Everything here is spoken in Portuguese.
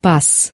passe